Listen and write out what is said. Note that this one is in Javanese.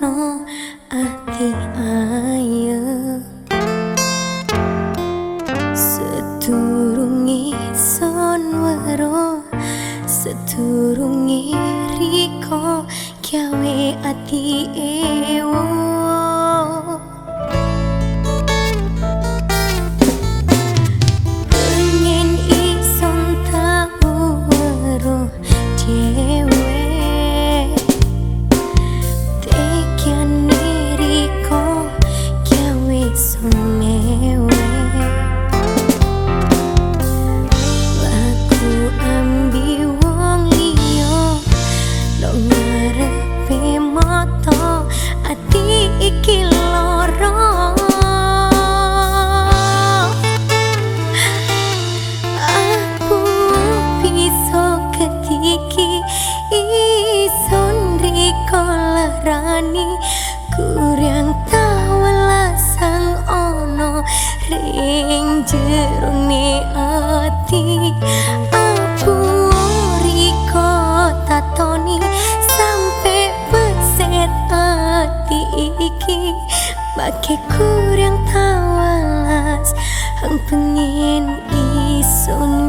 no ati ayo seturungi son waro seturungi riko kyawe ati ewo rani kuryang tawala sang ono ring jerone ati. Aku riko tatoni sampe beset ati iki. Make kuryang tawalas ang pengen isun